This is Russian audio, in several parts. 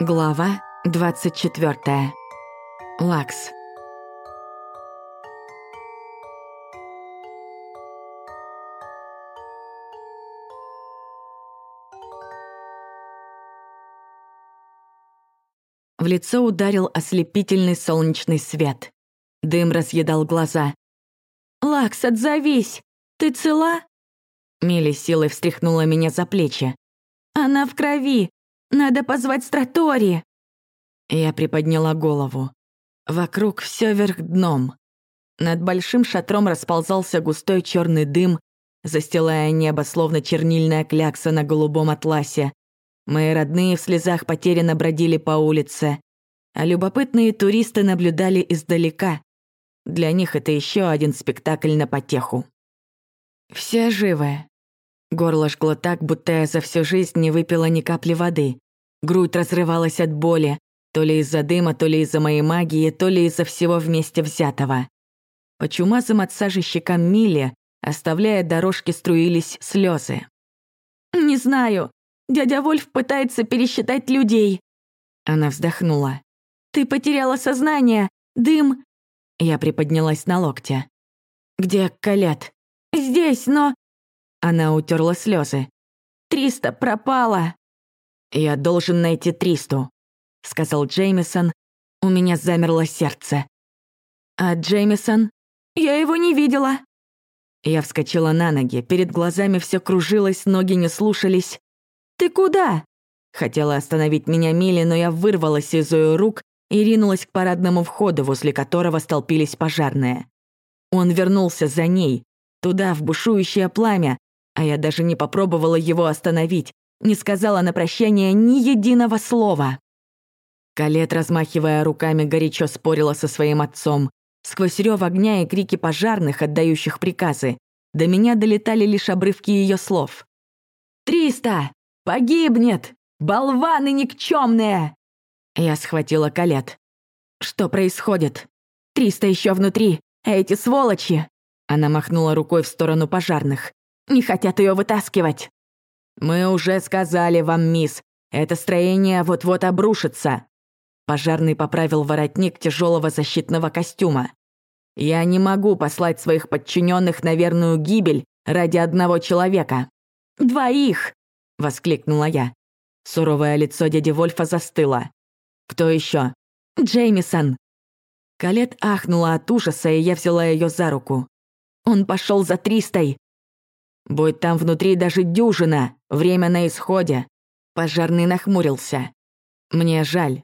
Глава 24. Лакс. В лицо ударил ослепительный солнечный свет. Дым разъедал глаза. «Лакс, отзовись! Ты цела?» Милли силой встряхнула меня за плечи. «Она в крови! Надо позвать Стратори!» Я приподняла голову. Вокруг все вверх дном. Над большим шатром расползался густой черный дым, застилая небо, словно чернильная клякса на голубом атласе. Мои родные в слезах потерянно бродили по улице, а любопытные туристы наблюдали издалека. Для них это еще один спектакль на потеху. Все живы. Горло жгло так, будто я за всю жизнь не выпила ни капли воды. Грудь разрывалась от боли, то ли из-за дыма, то ли из-за моей магии, то ли из-за всего вместе взятого. По чумазым от сажи щекам Милли, оставляя дорожки, струились слезы. «Не знаю. Дядя Вольф пытается пересчитать людей». Она вздохнула. «Ты потеряла сознание. Дым...» Я приподнялась на локте. «Где Калет?» «Здесь, но...» Она утерла слезы. «Триста пропала!» «Я должен найти Тристу», — сказал Джеймисон. У меня замерло сердце. «А Джеймисон? Я его не видела». Я вскочила на ноги, перед глазами все кружилось, ноги не слушались. «Ты куда?» Хотела остановить меня Милли, но я вырвалась из ее рук и ринулась к парадному входу, возле которого столпились пожарные. Он вернулся за ней, туда, в бушующее пламя, а я даже не попробовала его остановить, не сказала на прощание ни единого слова. Калет, размахивая руками, горячо спорила со своим отцом. Сквозь рев огня и крики пожарных, отдающих приказы, до меня долетали лишь обрывки ее слов. «Триста! Погибнет! Болваны никчемные!» Я схватила Калет. «Что происходит? Триста еще внутри, а эти сволочи!» Она махнула рукой в сторону пожарных. «Не хотят ее вытаскивать!» «Мы уже сказали вам, мисс, это строение вот-вот обрушится». Пожарный поправил воротник тяжелого защитного костюма. «Я не могу послать своих подчиненных на верную гибель ради одного человека». «Двоих!» — воскликнула я. Суровое лицо дяди Вольфа застыло. «Кто еще? «Джеймисон!» Калет ахнула от ужаса, и я взяла ее за руку. «Он пошел за Тристой!» Будь там внутри даже дюжина, время на исходе. Пожарный нахмурился. Мне жаль.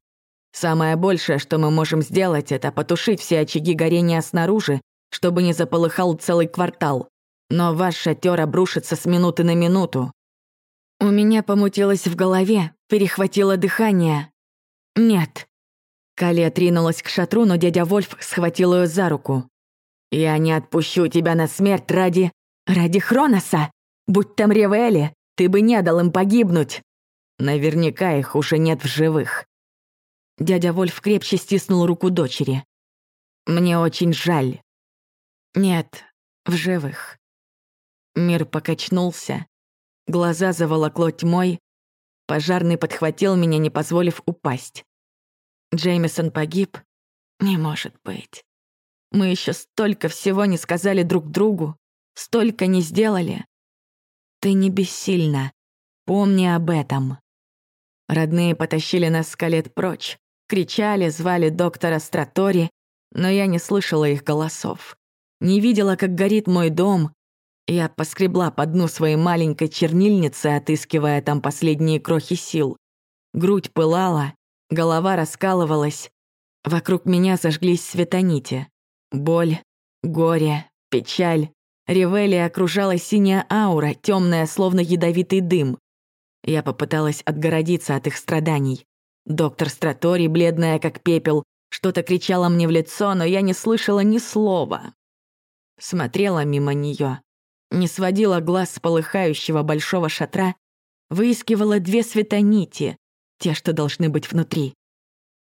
Самое большее, что мы можем сделать, это потушить все очаги горения снаружи, чтобы не заполыхал целый квартал. Но ваш шатер обрушится с минуты на минуту. У меня помутилось в голове, перехватило дыхание. Нет. Кали отринулась к шатру, но дядя Вольф схватил ее за руку. «Я не отпущу тебя на смерть ради...» Ради Хроноса! Будь там Ревели, ты бы не дал им погибнуть. Наверняка их уже нет в живых. Дядя Вольф крепче стиснул руку дочери. Мне очень жаль. Нет, в живых. Мир покачнулся. Глаза заволокло тьмой. Пожарный подхватил меня, не позволив упасть. Джеймисон погиб? Не может быть. Мы еще столько всего не сказали друг другу. Столько не сделали. Ты не бессильна. Помни об этом. Родные потащили нас с колет прочь. Кричали, звали доктора Стратори, но я не слышала их голосов. Не видела, как горит мой дом. Я поскребла по дну своей маленькой чернильницы, отыскивая там последние крохи сил. Грудь пылала, голова раскалывалась. Вокруг меня зажглись светонити. Боль, горе, печаль, Ревели окружала синяя аура, темная, словно ядовитый дым. Я попыталась отгородиться от их страданий. Доктор Стратори, бледная как пепел, что-то кричала мне в лицо, но я не слышала ни слова. Смотрела мимо нее, не сводила глаз с полыхающего большого шатра, выискивала две светонити, те, что должны быть внутри.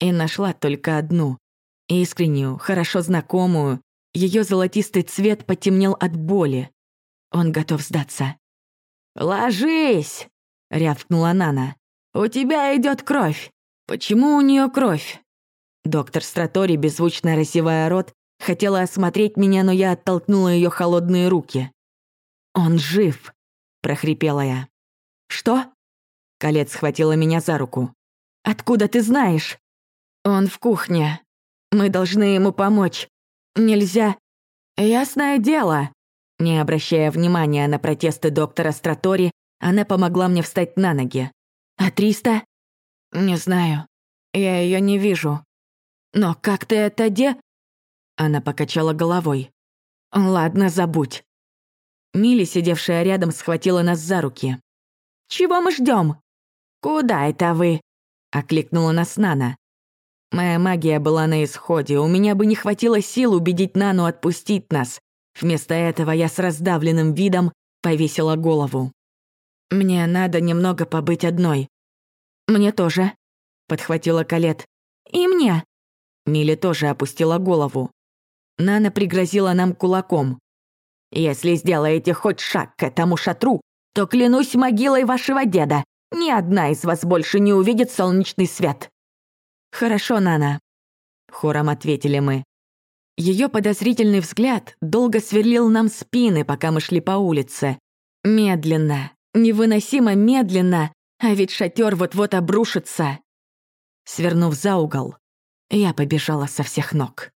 И нашла только одну, искреннюю, хорошо знакомую, ее золотистый цвет потемнел от боли. Он готов сдаться. «Ложись!» — рявкнула Нана. «У тебя идет кровь! «Почему у нее кровь?» Доктор Стратори, беззвучно рассевая рот, хотела осмотреть меня, но я оттолкнула ее холодные руки. «Он жив!» — прохрипела я. «Что?» Колец схватила меня за руку. «Откуда ты знаешь?» «Он в кухне. Мы должны ему помочь. Нельзя...» «Ясное дело!» Не обращая внимания на протесты доктора Стратори, она помогла мне встать на ноги. «А Триста?» «Не знаю. Я ее не вижу. Но как ты это де...» Она покачала головой. «Ладно, забудь». Милли, сидевшая рядом, схватила нас за руки. «Чего мы ждем? «Куда это вы?» — окликнула нас Нана. Моя магия была на исходе, у меня бы не хватило сил убедить Нану отпустить нас. Вместо этого я с раздавленным видом повесила голову. «Мне надо немного побыть одной». «Мне тоже», — подхватила Калет. «И мне». Милли тоже опустила голову. Нана пригрозила нам кулаком. «Если сделаете хоть шаг к этому шатру, то клянусь могилой вашего деда, ни одна из вас больше не увидит солнечный свет». «Хорошо, Нана», — хором ответили мы. Ее подозрительный взгляд долго сверлил нам спины, пока мы шли по улице. Медленно, невыносимо медленно, а ведь шатер вот-вот обрушится. Свернув за угол, я побежала со всех ног.